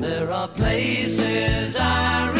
There are places I.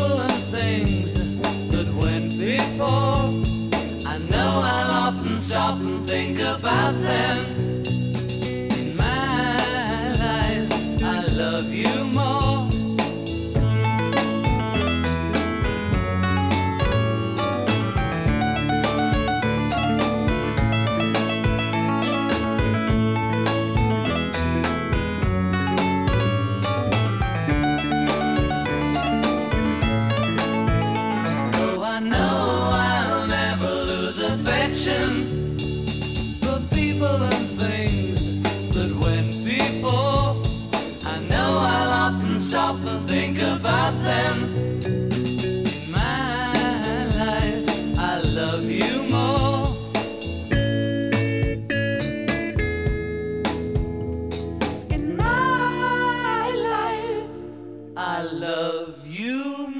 people and things that went before. I know I'll often stop and think about them. Stop and think about them. In my life, I love you more. In my life, I love you.